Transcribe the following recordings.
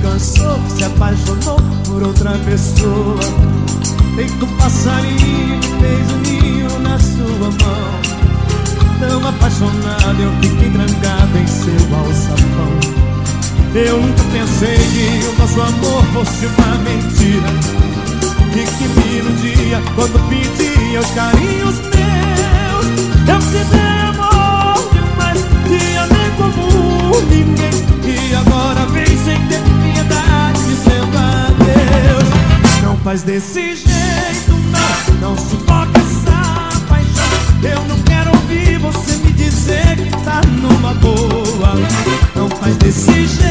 cansou, se apaixonou por outra pessoa. Feito um passarinho que fez um ninho na sua mão. Tão apaixonado, eu fiquei trancado em seu alçapão. Eu nunca pensei que o nosso amor fosse uma mentira. E que me iludia quando pedia os carinhos meus. Eu te dei faz desse jeito, não, não sufoca essa paixão. Eu não quero ouvir você me dizer que tá numa boa. Não faz desse jeito,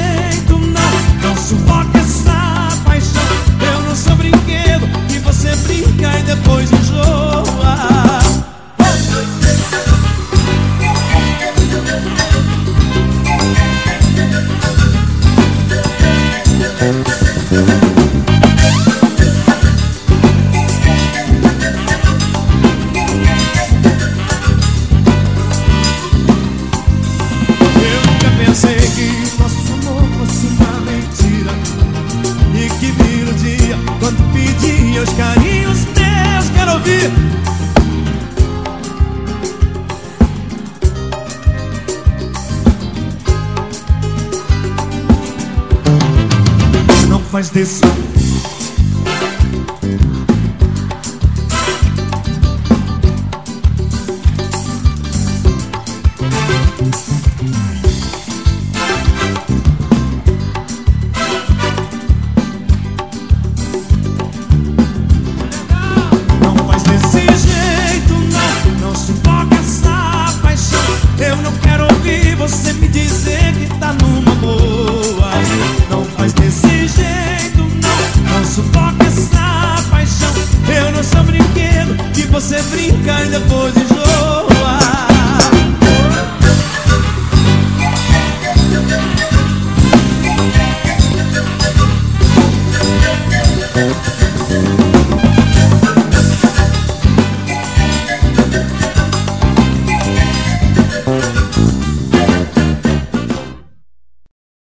os carinhos meus Quero ouvir. Não faz desse você me dizer que tá numa boa. Não faz desse jeito, não. Não sufoca essa paixão. Eu não sou brinquedo que você brinca e depois enjoa Thank